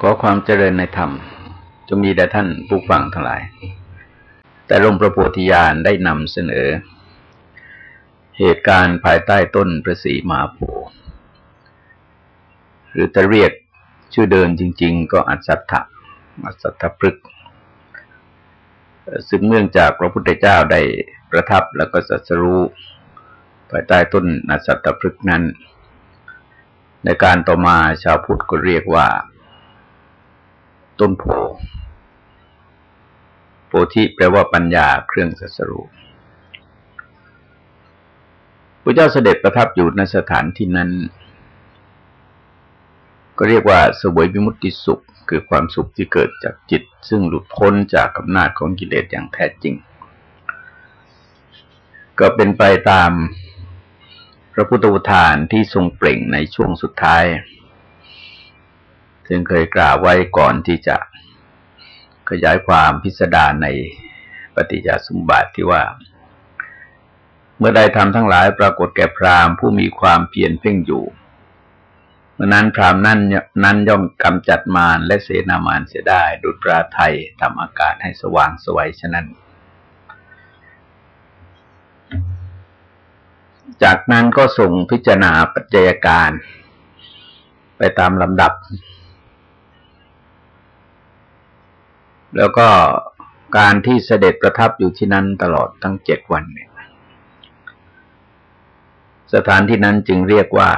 ขอความเจริญในธรรมจงมีแด่ท่านผู้ฟังทั้งหลาย แต่ลมประโพธิญาณได้นำเสนอ เหตุการณ์ภายใต้ต้นพระศรีมาโพหรือจะเรียกชื่อเดินจริง ๆ ก็อัศถะอัศถพฤกษ์ซึ่งเนื่องจากพระพุทธเจ้าได้ประทับแล้วก็สัสรู้ภายใต้ต้นอัศถพฤกษ์นั้น ในการต่อมาชาวพุทธก็เรียกว่า ต้นโพโพธิแปลว่าปัญญาเครื่องสัสรูพระเจ้าเสด็จประทับอยู่ในสถานที่นั้น ก็เรียกว่าสวยวิมุตติสุข คือความสุขที่เกิดจากจิต ซึ่งหลุดพ้นจากอำนาจของกิเลสอย่างแท้จริง ก็เป็นไปตามพระพุทธุทานที่ทรงเปล่งในช่วงสุดท้าย ซึ่งเคยกล่าวไว้ก่อนที่จะขยายความพิสดารในปฏิจจสมบัติที่ว่า เมื่อใดทำทั้งหลายปรากฏแก่พรามผู้มีความเพียรเพ่งอยู่เมื่อนั้นพรามนั่นนั้นย่อมกำจัดมารและเสนามารเสียได้ดุจปราไทยทำอากาศให้สว่างสวัยฉะนั้น จากนั้นก็ส่งพิจารณาปัจจัยการ ไปตามลำดับ แล้วก็การที่เสด็จประทับอยู่ที่นั้นตลอดทั้งเจ็ดวันเนี่ย สถานที่นั้นจึงเรียกว่า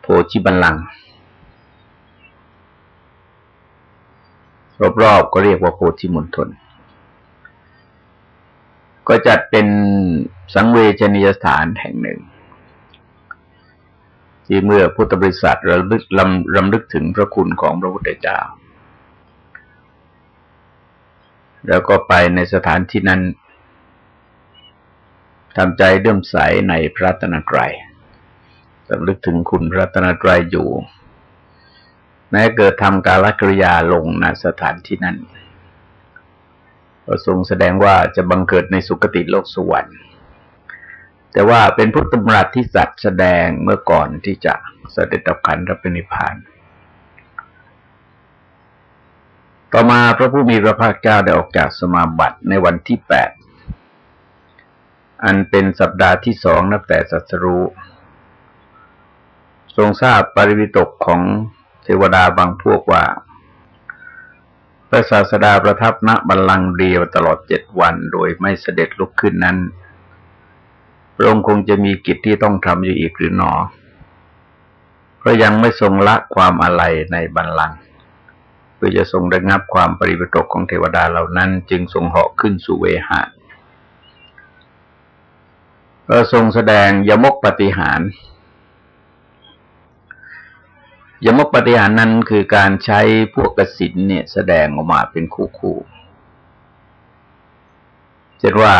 โพชิบันลังรอบๆก็เรียกว่าโพธิมณฑลก็จัดเป็นสังเวชนียสถานแห่งหนึ่ง ที่เมื่อพุทธบริษัทระลึกลำลึกถึงพระคุณของพระพุทธเจ้า แล้วก็ไปในสถานที่นั้นทำใจเดื่มใสในพระตนตรัยสำลึกถึงคุณพระตนตรัยอยู่ แม้เกิดทำการกริยาลงณสถานที่นั้นก็ทรงแสดงว่าจะบังเกิดในสุคติโลกสวรรค์ แต่ว่าเป็นพุทธมรัตที่สัตว์แสดงเมื่อก่อนที่จะเสด็จดับขันรับเป็นนิพพาน ต่อมาพระผู้มีพระภาคเจ้าได้ออกจากสมาบัติในวันที่แปด อันเป็นสัปดาห์ที่สองนับแต่สัสรู้ทรงทราบปริวิตกของเทวดาบางพวกว่า พระศาสดาประทับณบัลลังก์เดียวตลอดเจ็ดวันโดยไม่เสด็จลุกขึ้นนั้น พระองค์คงจะมีกิจที่ต้องทำอยู่อีกหรือหนอ เพราะยังไม่ทรงละความอะไรในบัลลังก์ พื่อจะทรงระงับความปริบตกของเทวดาเหล่านั้น จึงทรงเหาะขึ้นสู่เวหาก็ทรงแสดงยมกปฏิหารยมกปฏิหารนั้นคือการใช้พวกกสินเนี่ยแสดงออกมาเป็นคู่คู่เช่นว่า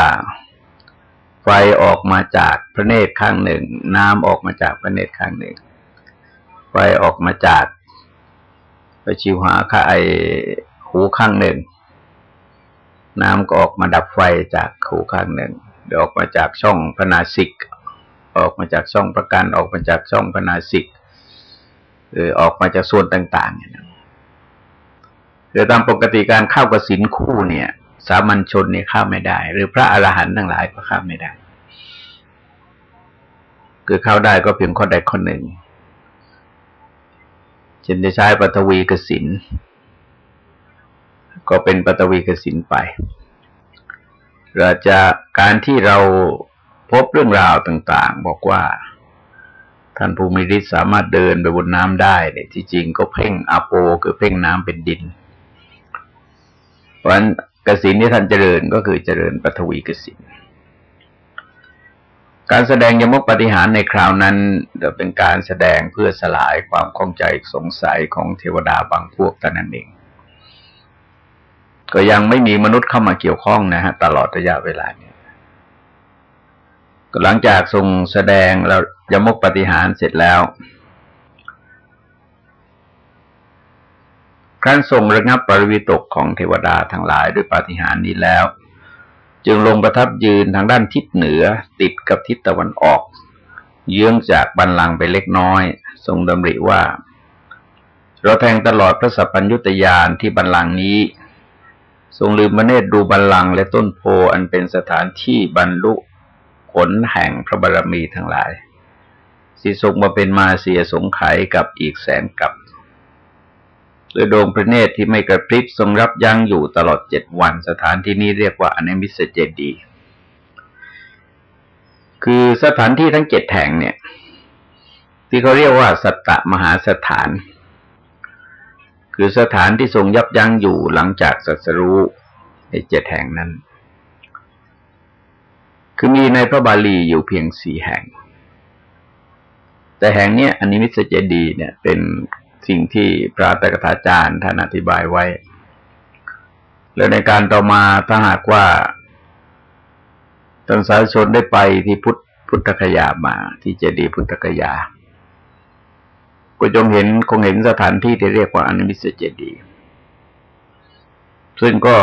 ไฟออกมาจากพระเนตรข้างหนึ่ง น้ำออกมาจากพระเนตรข้างหนึ่ง ไฟออกมาจาก ไปชิวหาค่าไอหูข้างหนึ่ง น้ำก็ออกมาดับไฟจากหูข้างหนึ่งออกมาจากช่องพนาสิก ออกมาจากช่องประกัน ออกมาจากช่องพนาสิกหรือออกมาจากส่วนต่างๆเนี่ยหรือตามปกติการเข้ากับสินคู่เนี่ย สามัญชนเนี่ยเข้าไม่ได้ หรือพระอรหันต์ทั้งหลายก็เข้าไม่ได้ คือเข้าได้ก็เพียงข้อใดข้อหนึ่ง เช่นจะใช้ปฐวีกสิน ก็เป็นปฐวีกสินไปเราจะการที่เราพบเรื่องราวต่างๆ บอกว่า ท่านภูมิฤทธิ์สามารถเดินไปบนน้ำได้เนี่ยที่จริงก็เพ่งอาโปคือเพ่งน้ำเป็นดิน เพราะฉะนั้นกสินที่ท่านเจริญก็คือเจริญปฐวีกสิน การแสดงยมกปฏิหารในคราวนั้นจะเป็นการแสดงเพื่อสลายความข้องใจสงสัยของเทวดาบางพวกแต่นั้นเอง ก็ยังไม่มีมนุษย์เข้ามาเกี่ยวข้องนะฮะตลอดระยะเวลานี้ก็หลังจากทรงแสดงแล้วยมกปฏิหารเสร็จแล้วการทรงระงับปริวิตกของเทวดาทั้งหลายด้วยปฏิหารนี้แล้ว จึงลงประทับยืนทางด้านทิศเหนือติดกับทิศตะวันออก เยื้องจากบันลังไปเล็กน้อย ทรงดำริว่า เราแทงตลอดพระสัพพัญญุตยานที่บัลลังนี้ ทรงลืมมเนตรดูบัลลังและต้นโพอันเป็นสถานที่บรรลุผลแห่งพระบารมีทั้งหลายสิทรงมาเป็นมาเสียสงไขกับอีกแสนกับ โดยดวงพระเนตรที่ไม่กระพริบทรงรับยั้งอยู่ตลอดเจ็ดวัน สถานที่นี้เรียกว่าอนิมิสเจดี คือสถานที่ทั้งเจ็ดแห่งเนี่ย ที่เขาเรียกว่าสัตตมหาสถาน คือสถานที่ทรงยับยั้งอยู่หลังจากสัสรู้ในเจ็ดแห่งนั้น คือมีในพระบาลีอยู่เพียงสี่แห่ง แต่แห่งเนี้ยอนิมิสเจดี เนี่ยเป็น สิ่งที่พระตถาจารย์ท่านอธิบายไว้ แล้วในการต่อมาถ้าหากว่าท่านสาธชนได้ไปที่พุทธพุทธคยามา ที่เจดีย์พุทธคยา ก็จงเห็นคงเห็นสถานที่ที่เรียกว่าอนุมิสเจดีย์ซึ่งก็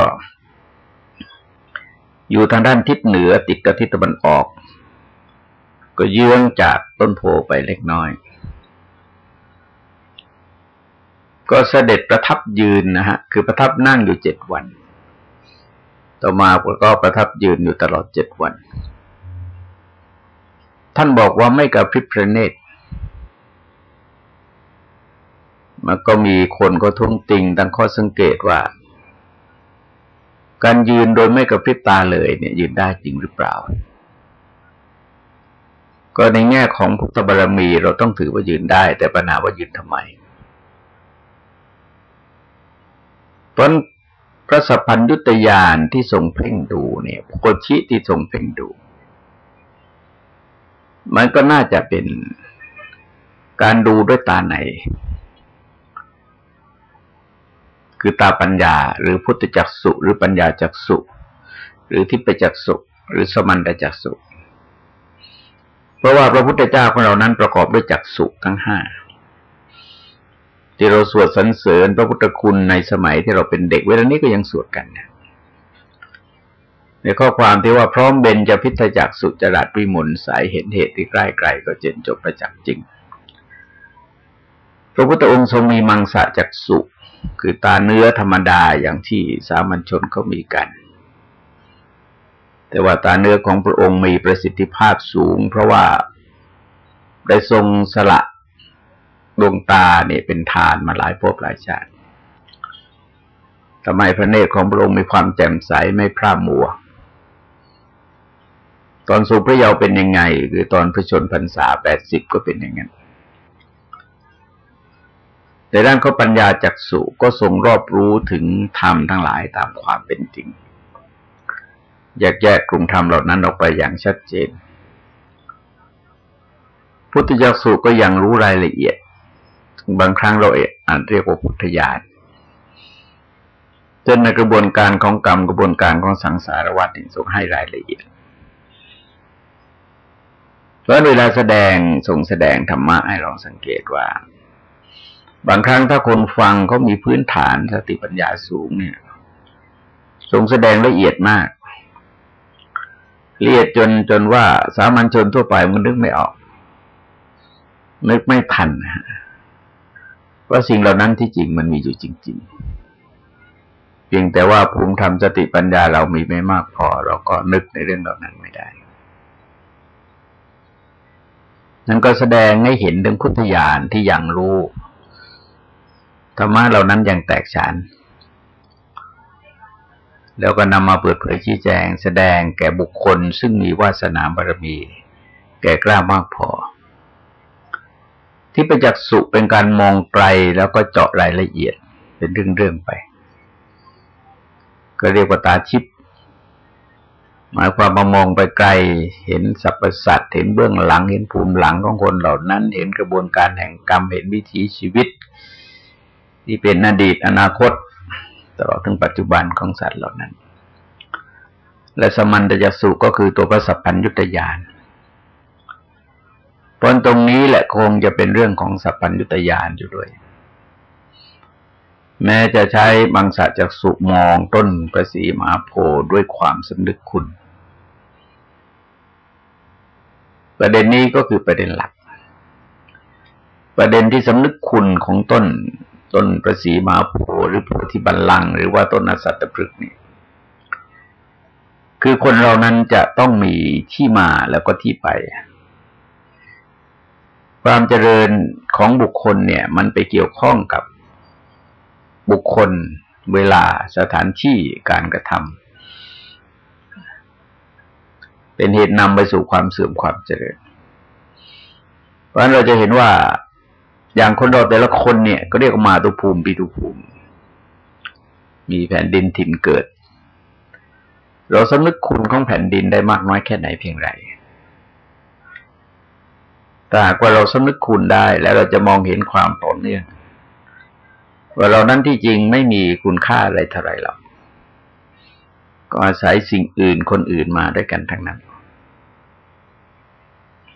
อยู่ทางด้านทิศเหนือติดกับทิศตะวันออก ก็เยื้องจากต้นโพไปเล็กน้อย ก็เสด็จประทับยืนนะฮะ คือประทับนั่งอยู่เจ็ดวัน ต่อมาก็ประทับยืนอยู่ตลอดเจ็ดวัน ท่านบอกว่าไม่กระพริบพระเนตรมันก็มีคนก็ทุ่งติงตั้งข้อสังเกตว่า การยืนโดยไม่กระพริบตาเลยเนี่ย ยืนได้จริงหรือเปล่า ก็ในแง่ของพุทธบารมีเราต้องถือว่ายืนได้ แต่ปัญหาว่ายืนทำไม เพราะพระสัพพัญยุตยานที่ทรงเพ่งดูเนี่ยโกชิที่ทรงเพ่งดู มันก็น่าจะเป็นการดูด้วยตาไหน คือตาปัญญา หรือพุทธจักสุหรือปัญญาจักสุหรือทิพจักสุหรือสมันตจักสุเพราะว่าพระพุทธเจ้าของเรานั้นประกอบด้วยจักสุทั้งห้า ที่เราสวดสรรเสริญพระพุทธคุณในสมัยที่เราเป็นเด็กเวลานี้ก็ยังสวดกันนะในข้อความที่ว่าพร้อมเบญจะพิทจักสุจรัตวิมุลสายเห็นเหตุที่ใกล้ไกลก็เจนจบประจักษ์จริง พระพุทธองค์ทรงมีมังสะจักสุคือตาเนื้อธรรมดาอย่างที่สามัญชนเขามีกัน แต่ว่าตาเนื้อของพระองค์มีประสิทธิภาพสูง เพราะว่าได้ทรงสละ ดวงตาเนี่ยเป็นทานมาหลายภพหลายชาติทำไมพระเนตรของพระองค์มีความแจ่มใสไม่พร่ามัว ตอนสุพระเยาว์เป็นยังไง คือตอนพระชนพรรษาแปดสิบก็เป็นอย่างนั้นแต่ด้านเขาปัญญาจักสุก็ทรงรอบรู้ถึงธรรมทั้งหลายตามความเป็นจริงแยกแยกกลุ่มธรรมเหล่านั้นออกไปอย่างชัดเจน พุทธจักสุก็ยังรู้รายละเอียด บางครั้งเราอ่านเรียกว่าพุทธญาณจนในกระบวนการของกรรมกระบวนการของสังสารวัฏทรงให้รายละเอียดเพราะเวลาแสดงทรงแสดงธรรมะให้เราสังเกตว่า บางครั้งถ้าคนฟังเขามีพื้นฐานสติปัญญาสูงเนี่ย ทรงแสดงละเอียดมากละเอียดจนจนว่าสามัญชนทั่วไปมันนึกไม่ออก นึกไม่ทันนะ ว่าสิ่งเหล่านั้นที่จริงมันมีอยู่จริง ๆ เพียงแต่ว่าภูมิธรรมสติปัญญาเรามีไม่มากพอ เราก็นึกในเรื่องเหล่านั้นไม่ได้นั่นก็แสดงให้เห็นถึงพุทธญาณที่ยังรู้ธรรมะเหล่านั้นยังแตกฉานแล้วก็นำมาเปิดเผยชี้แจง แสดงแก่บุคคลซึ่งมีวาสนาบารมี แก่กล้ามากพอ ที่ประจักษ์สุเป็นการมองไกลแล้วก็เจาะรายละเอียดเป็นเรื่องๆไป ก็เรียกว่าตาชิปหมายความมามองไปไกล เห็นสรรพสัตว์เห็นเบื้องหลัง เห็นภูมิหลังของคนเหล่านั้น เห็นกระบวนการแห่งกรรม เห็นวิถีชีวิต ที่เป็นอดีตอนาคตตลอดถึงปัจจุบันของสัตว์เหล่านั้น และสมันตยสุก็คือตัวพระสัพพัญญุตยาน เพราะตรงนี้แหละคงจะเป็นเรื่องของสัพพัญญุตยานอยู่ด้วย แม้จะใช้บังสะจากสุมองต้นประสีมหาโพด้วยความสำนึกคุณ ประเด็นนี้ก็คือประเด็นหลัก ประเด็นที่สำนึกคุณของต้นต้นประสีมาโพหรือโพธิบัลลัง หรือว่าต้นอสัตตพฤกษ์นี่คือคนเรานั้นจะต้องมีที่มาแล้วก็ที่ไป ความเจริญของบุคคลเนี่ย มันไปเกี่ยวข้องกับบุคคล เวลาสถานที่การกระทำเป็นเหตุนำไปสู่ความเสื่อมความเจริญ เพราะฉะนั้นเราจะเห็นว่าอย่างคนเราแต่ละคนเนี่ย ก็เรียกมาตุภูมิปีตุภูมิ มีแผ่นดินถิ่นเกิด เราสำนึกคุณของแผ่นดินได้มากน้อยแค่ไหนเพียงไร แต่หากว่าเราสำนึกคุณได้ แล้วเราจะมองเห็นความต่อเนื่องว่าเรานั้นที่จริงไม่มีคุณค่าอะไรเท่าไรหรอกก็อาศัยสิ่งอื่นคนอื่นมาด้วยกันทั้งนั้น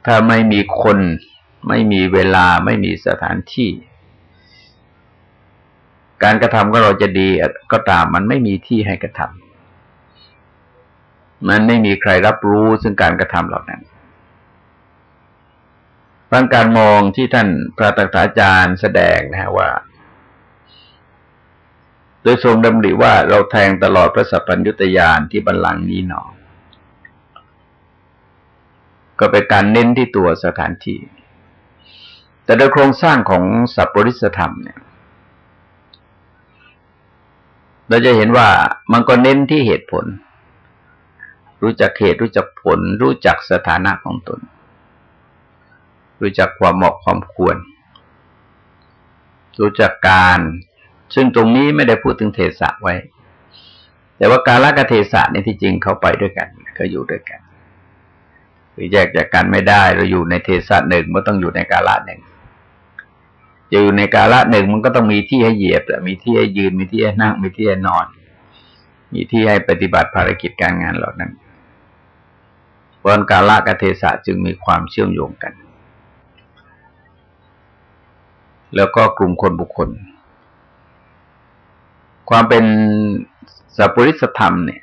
ถ้าไม่มีคนไม่มีเวลาไม่มีสถานที่ การกระทำของเราจะดีก็ตามมันไม่มีที่ให้กระทำมันไม่มีใครรับรู้ซึ่งการกระทำเหล่านั้น บางการมองที่ท่านพระตักษาจารย์แสดงนะฮะว่า โดยทรงดำริว่าเราแทงตลอดพระสัพพัญญุตยานที่บัลลังนี้หนอ ก็เป็นการเน้นที่ตัวสถานที่ แต่โดยโครงสร้างของสัพปริสธรรมเนี่ย เราจะเห็นว่ามันก็เน้นที่เหตุผล รู้จักเหตุรู้จักผล รู้จักสถานะของตน รู้จักความเหมาะความควร รู้จักการ ซึ่งตรงนี้ไม่ได้พูดถึงเทศะไว้ แต่ว่าการละกับเทศะในที่จริงเขาไปด้วยกันก็อยู่ด้วยกันคือแยกจากกันไม่ได้ เราอยู่ในเทศะหนึ่งมันต้องอยู่ในกาละหนึ่งจะอยู่ในกาละหนึ่งมันก็ต้องมีที่ให้เหยียบมีที่ให้ยืนมีที่ให้นั่งมีที่ให้นอน มีที่ให้ปฏิบัติภารกิจการงานเหล่านั้นเพราะกาละกับเทศะจึงมีความเชื่อมโยงกัน แล้วก็กลุ่มคนบุคคล ความเป็นสัพพุริสธรรมเนี่ย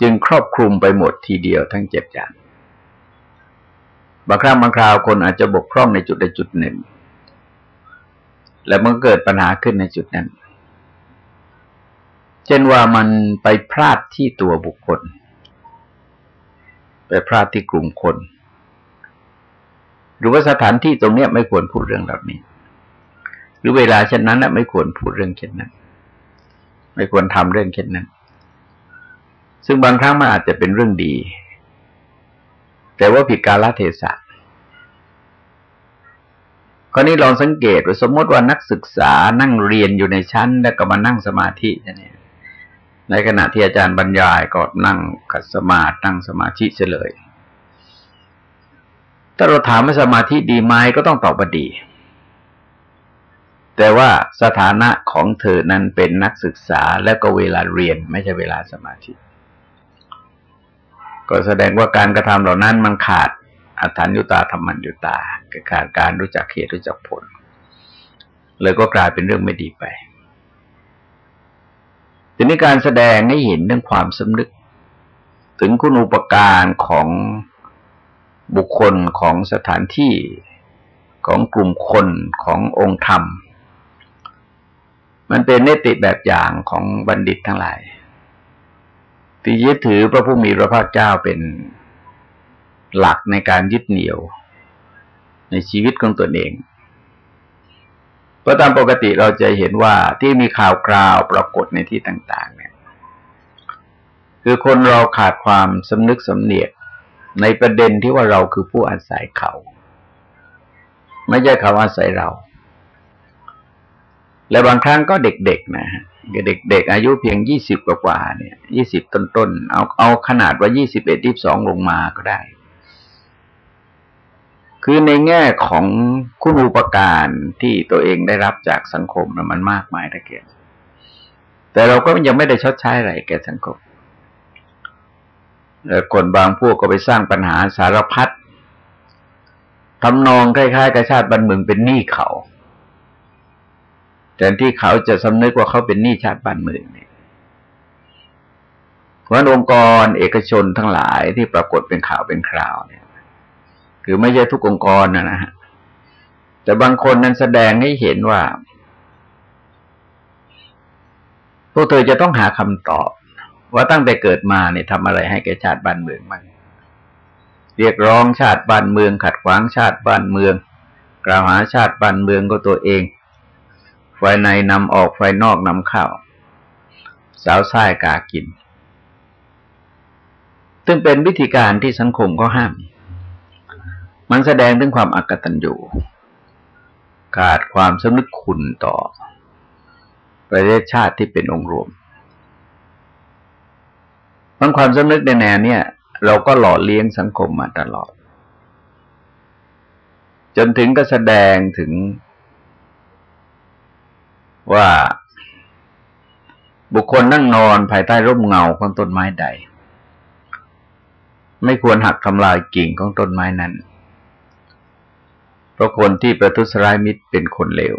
จึงครอบคลุมไปหมดทีเดียวทั้งเจ็ดอย่างบางครั้งบางคราวคนอาจจะบกพร่องในจุดใดจุดหนึ่ง แล้วมันเกิดปัญหาขึ้นในจุดนั้น เช่นว่ามันไปพลาดที่ตัวบุคคล ไปพลาดที่กลุ่มคน หรือว่าสถานที่ตรงนี้ไม่ควรพูดเรื่องแบบนี้ หรือเวลาเช่นนั้นไม่ควรพูดเรื่องเช่นนั้น ไม่ควรทำเรื่องเช่นนั้น ซึ่งบางครั้งมันอาจจะเป็นเรื่องดี แต่ว่าผิดกาลเทศะคราวนี้ลองสังเกตว่าสมมติว่านักศึกษานั่งเรียนอยู่ในชั้น แล้วก็มานั่งสมาธิเนี่ยในขณะที่อาจารย์บรรยายก็นั่งขัดสมาธินั่งสมาธิเฉลย ถ้าเราถามว่าสมาธิดีไหมก็ต้องตอบว่าดี แต่ว่าสถานะของเธอนั้นเป็นนักศึกษาแล้วก็เวลาเรียนไม่ใช่เวลาสมาธิ ก็แสดงว่าการกระทำเหล่านั้นมันขาดอัฐานยุตาธรรมัญยุตาขาดการรู้จักเหตุรู้จักผล เลยก็กลายเป็นเรื่องไม่ดีไปทีนี้การแสดงให้เห็นเรื่องความสำนึก ถึงคุณอุปการของ บุคคลของสถานที่ของกลุ่มคนขององค์ธรรม มันเป็นเนติแบบอย่างของบัณฑิตทั้งหลายที่ยึดถือพระผู้มีพระภาคเจ้าเป็นหลักในการยึดเหนี่ยว ในชีวิตของตนเองเพราะตามปกติเราจะเห็นว่าที่มีข่าวกราวปรากฏในที่ต่าง ๆ เนี่ย คือคนเราขาดความสำนึกสำเนียก ในประเด็นที่ว่าเราคือผู้อาศัยเขา ไม่ใช่เขาอาศัยเรา และบางครั้งก็เด็กๆนะฮะเด็กๆอายุเพียงยี่สิบกว่าเนี่ยยี่สิบต้นๆเอาเอาขนาดว่ายี่สิบเอ็ดยี่สองลงมาก็ได้ คือในแง่ของคุณอุปการที่ตัวเองได้รับจากสังคมมันมากมายตะเกียบแต่เราก็ยังไม่ได้ชดใช้อะไรแก่สังคม คนบางพวกก็ไปสร้างปัญหาสารพัดทำนองคล้ายๆกระชาติบันเมืองเป็นหนี้เขาแทนที่เขาจะสำนึกว่าเขาเป็นหนี้ชาติบ้านเมืองเนี่ยเพราะองค์กรเอกชนทั้งหลายที่ปรากฏเป็นข่าวเป็นคราวเนี่ย คือไม่ใช่ทุกองค์กรนะนะฮะแต่บางคนนั้นแสดงให้เห็นว่า พวกเธอจะต้องหาคำตอบ ว่าตั้งแต่เกิดมาเนี่ยทำอะไรให้แก่ชาติบ้านเมืองมันเรียกร้องชาติบ้านเมือง ขัดขวางชาติบ้านเมือง กล่าวหาชาติบ้านเมืองก็ตัวเองฝ่ายในนำออกฝ่ายนอกนำเข้าสาวส้ายกากิน ซึ่งเป็นวิธีการที่สังคมก็ห้าม มันแสดงถึงความอักตันอยู่ขาดความสำนึกคุณต่อ ประเทศชาติที่เป็นองค์รวม มันความสำนึกในแนวเนี่ย เราก็หล่อเลี้ยงสังคมมาตลอด จนถึงก็แสดงถึงว่าบุคคลนั่งนอนภายใต้ร่มเงาของต้นไม้ใด ไม่ควรหักทำลายกิ่งของต้นไม้นั้น เพราะคนที่ประทุษร้ายมิตรเป็นคนเลว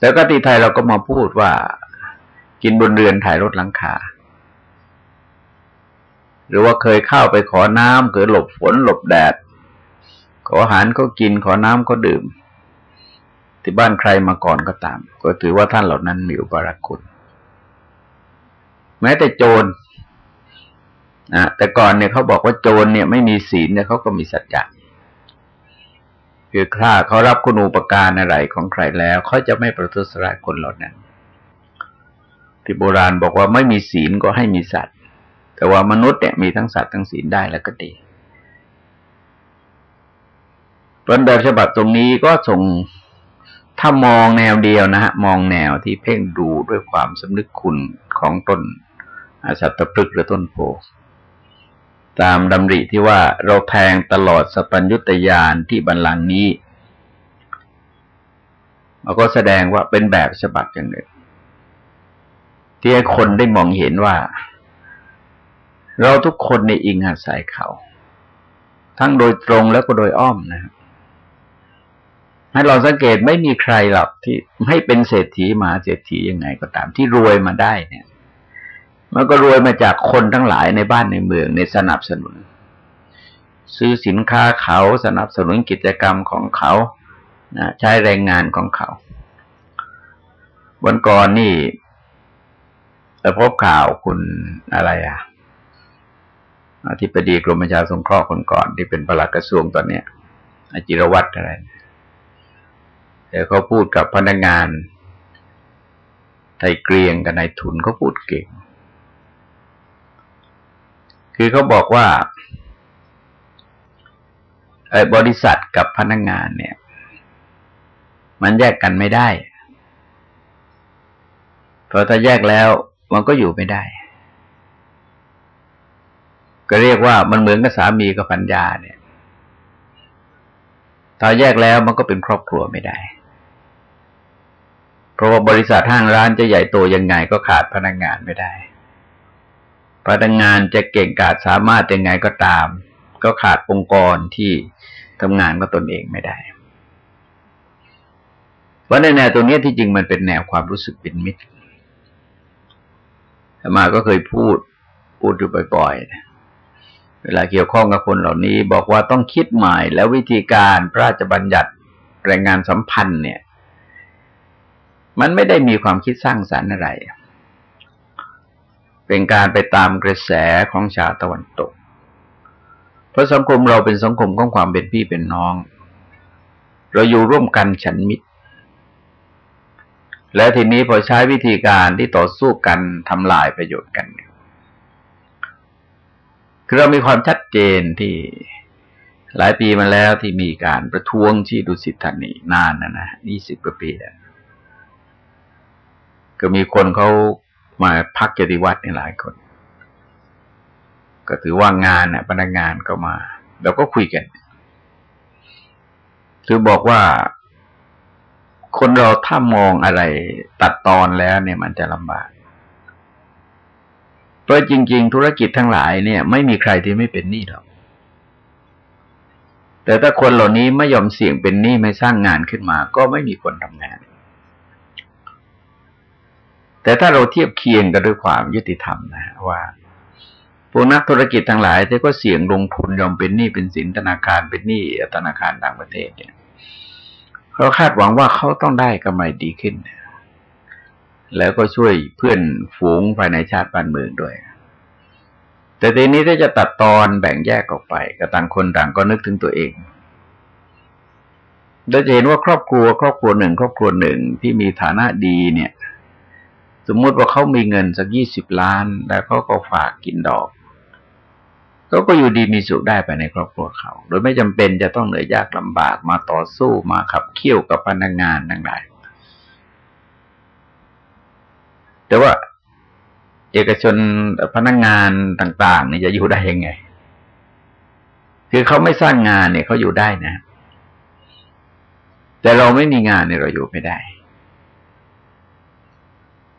แล้วก็ตีไทยเราก็มาพูดว่า กินบนเรือนถ่ายรถหลังคา หรือว่าเคยเข้าไปขอน้ำเคยหลบฝนหลบแดด ขออาหารก็กินขอน้ำก็ดื่ม ที่บ้านใครมาก่อนก็ตาม ก็ถือว่าท่านเหล่านั้นมีอุปราคุณ แม้แต่โจรนะแต่ก่อนเนี่ยเขาบอกว่าโจรเนี่ยไม่มีศีลเนี่ยเขาก็มีสัจจะคือถ้าเขารับคุณูปการอะไรของใครแล้วเขาจะไม่ประทุษร้ายคนเหล่านั้น ที่โบราณบอกว่าไม่มีศีลก็ให้มีสัตว์ แต่ว่ามนุษย์เนี่ยมีทั้งสัตว์ทั้งศีลได้แล้วก็ดีต้นแบบฉบับตรงนี้ก็ส่งถ้ามองแนวเดียวนะฮะมองแนวที่เพ่งดูด้วยความสำนึกคุณของต้นอาสัตพฤกษ์หรือต้นโพตามดำริที่ว่าเราแทงตลอดสปัญญุตยานที่บันลังนี้มันก็แสดงว่าเป็นแบบฉบับอย่างหนึ่ง ที่ให้คนได้มองเห็นว่า เราทุกคนในอิงอาศัยเขา ทั้งโดยตรงแล้วก็โดยอ้อมนะให้เราสังเกตไม่มีใครหรอกที่ให้เป็นเศรษฐีมาเศรษฐียังไงก็ตามที่รวยมาได้เนี่ยมันก็รวยมาจากคนทั้งหลายในบ้านในเมืองในสนับสนุน ซื้อสินค้าเขาสนับสนุนกิจกรรมของเขานะใช้แรงงานของเขา วันก่อนนี่ แต่พบข่าวคุณอะไรอะอธิบดีกรมประชาสงเคราะห์คนก่อนที่เป็นประหลัดกระทรวงตอนเนี้ยอจิรวัตรอะไรแต่เขาพูดกับพนักงานไทยเกรียงกับนายทุนเขาพูดเก่ง คือเขาบอกว่าไอ้บริษัทกับพนักงงานเนี่ย มันแยกกันไม่ได้ เพราะถ้าแยกแล้ว มันก็อยู่ไม่ได้ ก็เรียกว่ามันเหมือนกับสามีกับพัญญาเนี่ยถ้าแยกแล้วมันก็เป็นครอบครัวไม่ได้ เพราะว่าบริษัทห้างร้านจะใหญ่โตยังไงก็ขาดพนักงงานไม่ได้ พนักงงานจะเก่งกาจสามารถยังไงก็ตาม ก็ขาดองค์กรที่ทำงานก็ตนเองไม่ได้เพราะในแนวตรงนี้ที่จริงมันเป็นแนวความรู้สึกเป็นมิตร มาก็เคยพูด พูดอยู่บ่อยๆ เวลาเกี่ยวข้องกับคนเหล่านี้ บอกว่าต้องคิดใหม่แล้ววิธีการพระราชบัญญัติแรงงานสัมพันธ์เนี่ย มันไม่ได้มีความคิดสร้างสรรค์อะไร เป็นการไปตามกระแสของชาตะวันตก เพราะสังคมเราเป็นสังคมของความเป็นพี่เป็นน้อง เราอยู่ร่วมกันฉันมิตร และทีนี้พอใช้วิธีการที่ต่อสู้กันทำลายประโยชน์กันคือเรามีความชัดเจนที่หลายปีมาแล้วที่มีการประท้วงที่ดุสิตธานีนานนะนะยี่สิบกว่าปีแล้วก็มีคนเขามาพักจติวัดในหลายคน ก็ถือว่างานเนี่ยพนักงานก็มาเราก็คุยกันคือบอกว่า คนเราถ้ามองอะไรตัดตอนแล้วเนี่ยมันจะลำบาก เพราะจริง ๆ ธุรกิจทั้งหลายเนี่ย ไม่มีใครที่ไม่เป็นหนี้หรอก แต่ถ้าคนเหล่านี้ไม่ยอมเสี่ยงเป็นหนี้ไม่สร้างงานขึ้นมา ก็ไม่มีคนทำงาน แต่ถ้าเราเทียบเคียงกันด้วยความยุติธรรมนะว่าพวกนักธุรกิจทั้งหลายที่ก็เสี่ยงลงทุนยอมเป็นหนี้เป็นสินธนาคารเป็นหนี้ธนาคารต่างประเทศเนี่ย เขาคาดหวังว่าเขาต้องได้กำไรดีขึ้น แล้วก็ช่วยเพื่อนฝูงภายในชาติบ้านเมืองด้วย แต่ทีนี้ถ้าจะตัดตอนแบ่งแยกออกไปก็ต่างคนต่างก็นึกถึงตัวเองเราจะเห็นว่าครอบครัว ครอบครัวหนึ่ง ครอบครัวหนึ่งที่มีฐานะดีเนี่ย สมมติว่าเขามีเงินสักยี่สิบล้าน แล้วเขาก็ฝากกินดอก เขาก็อยู่ดีมีสุขได้ไปในครอบครัวเขา โดยไม่จำเป็นจะต้องเหนื่อยยากลำบากมาต่อสู้มาขับเคี่ยวกับพนักงงานทั้งหลายแต่ว่าเอกชนพนักงงานต่างๆเนี่ยจะอยู่ได้ยังไง คือเขาไม่สร้างงานเนี่ยเขาอยู่ได้นะ แต่เราไม่มีงานเนี่ยเราอยู่ไม่ได้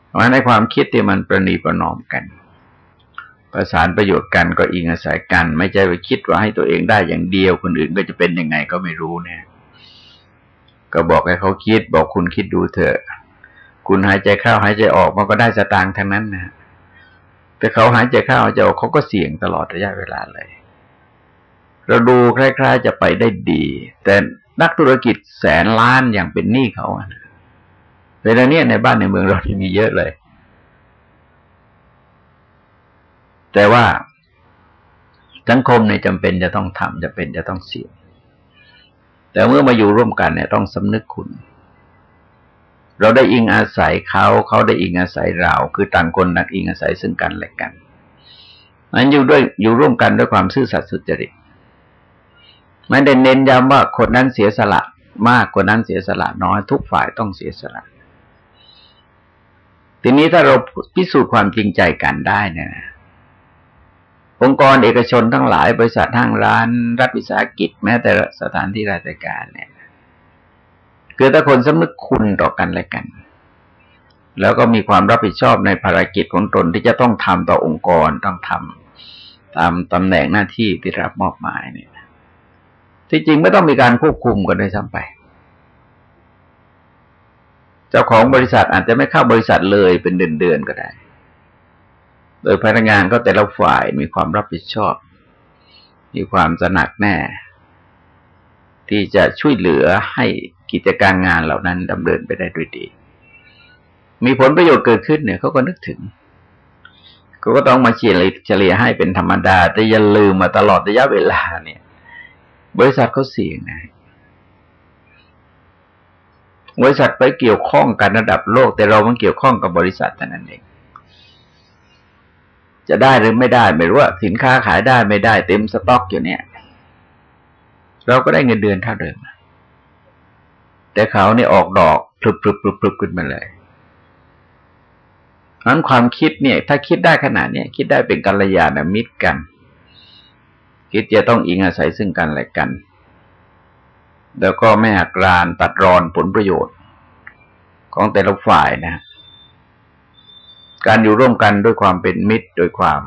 เพราะในความคิดที่มันประนีประนอมกัน ประสานประโยชน์กันก็อิงอาศัยกัน ไม่ใช่ไปคิดว่าให้ตัวเองได้อย่างเดียว คนอื่นก็จะเป็นยังไงก็ไม่รู้เนี่ย ก็บอกให้เขาคิด บอกคุณคิดดูเถอะ คุณหายใจเข้าหายใจออกมันก็ได้สตางค์ทั้งนั้นนะแต่เขาหายใจเข้าหายใจออกเขาก็เสี่ยงตลอดระยะเวลาเลย เราดูคล้ายๆจะไปได้ดี แต่นักธุรกิจแสนล้านอย่างเป็นหนี้เขาเวลาเนี้ยในบ้านในเมืองเราที่มีเยอะเลย แต่ว่าสังคมเนี่ยจำเป็นจะต้องทำจะเป็นจะต้องเสี่ยงแต่เมื่อมาอยู่ร่วมกันเนี่ยต้องสำนึกคุณ เราได้อิงอาศัยเขาเขาได้อิงอาศัยเรา คือต่างคนต่างอิงอาศัยซึ่งกันและกันนั้นอยู่ด้วยอยู่ร่วมกันด้วยความซื่อสัตย์สุจริตไม่ได้เน้นย้ำว่าคนนั้นเสียสละมากคนนั้นเสียสละน้อยทุกฝ่ายต้องเสียสละทีนี้ถ้าเราพิสูจน์ความจริงใจกันได้เนี่ย องค์กรเอกชนทั้งหลาย บริษัทห้างร้าน รัฐวิสาหกิจ แม้แต่สถานที่ราชการเนี่ยคือถ้าคนสำนึกคุณต่อกันและกัน แล้วก็มีความรับผิดชอบในภารกิจของตนที่จะต้องทำต่อองค์กรต้องทำตามตำแหน่งหน้าที่ที่รับมอบหมายเนี่ยที่จริงไม่ต้องมีการควบคุมกันด้วยซ้ำไป เจ้าของบริษัทอาจจะไม่เข้าบริษัทเลยเป็นเดือนๆก็ได้ โดยพนักงานก็แต่ละฝ่ายมีความรับผิดชอบ มีความสนักแน่ ที่จะช่วยเหลือให้กิจการงานเหล่านั้นดำเนินไปได้ด้วยดี มีผลประโยชน์เกิดขึ้นเนี่ยเขาก็นึกถึงเขาก็ต้องมาเฉลี่ยเฉลี่ยให้เป็นธรรมดา แต่อย่าลืมมาตลอดระยะเวลาเนี่ย บริษัทเขาเสี่ยงนะบริษัทไปเกี่ยวข้องกันระดับโลก แต่เรามันเกี่ยวข้องกับบริษัทแต่นั้นเอง จะได้หรือไม่ได้ไม่รู้ว่าสินค้าขายได้ไม่ได้เต็มสต็อกอยู่เนี่ย เราก็ได้เงินเดือนเท่าเดิมแต่เขาเนี่ยออกดอกพลุบพลุบพลุบพลุบขึ้นมาเลยนั้นความคิดเนี่ย ถ้าคิดได้ขนาดเนี้ยคิดได้เป็นกัลยาณมิตรกัน คิดจะต้องอิงอาศัยซึ่งกันและกัน แล้วก็ไม่หักรานตัดรอนผลประโยชน์ ของแต่ละฝ่ายนะ การอยู่ร่วมกันด้วยความเป็นมิตรโดยความ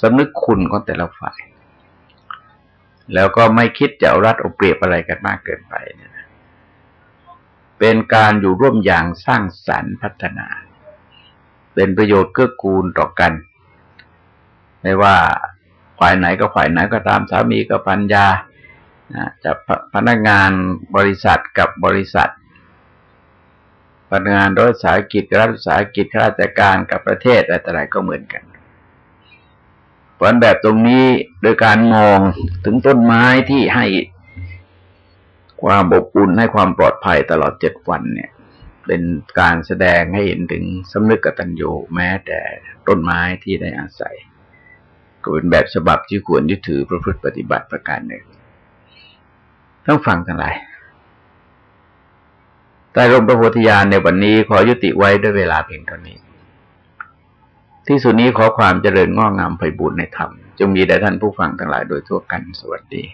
สำนึกคุณของแต่ละฝ่าย แล้วก็ไม่คิดจะเอารัดเอาเปรียบอะไรกันมากเกินไปเนี่ยเป็นการอยู่ร่วมอย่างสร้างสรรค์พัฒนา เป็นประโยชน์เกื้อกูลต่อกัน ไม่ว่าฝ่ายไหนก็ฝ่ายไหนก็ตามสามีกับปัญญาจะพนักงานบริษัทกับบริษัท พนักงานรัฐสาหกิจรัฐสาหกิจข้าราชการกับประเทศอะไรก็เหมือนกันผลแบบตรงนี้โดยการมองถึงต้นไม้ที่ให้ความอบอุ่นให้ความปลอดภัยตลอดเจ็ดวันเนี่ย เป็นการแสดงให้เห็นถึงสำนึกกตัญญูแม้แต่ต้นไม้ที่ได้อาศัย ก็เป็นแบบฉบับที่ควรยึดถือประพฤติปฏิบัติประการหนึ่งต้องฟังทั้งหลาย ใต้ร่มพระโพธิญาณในวันนี้ขอยุติไว้ด้วยเวลาเพียงเท่านี้ ที่สุดนี้ขอความเจริญง้องามไพบูรณ์ในธรรมจงมีแด่ท่านผู้ฟังทั้งหลายโดยทั่วกันสวัสดี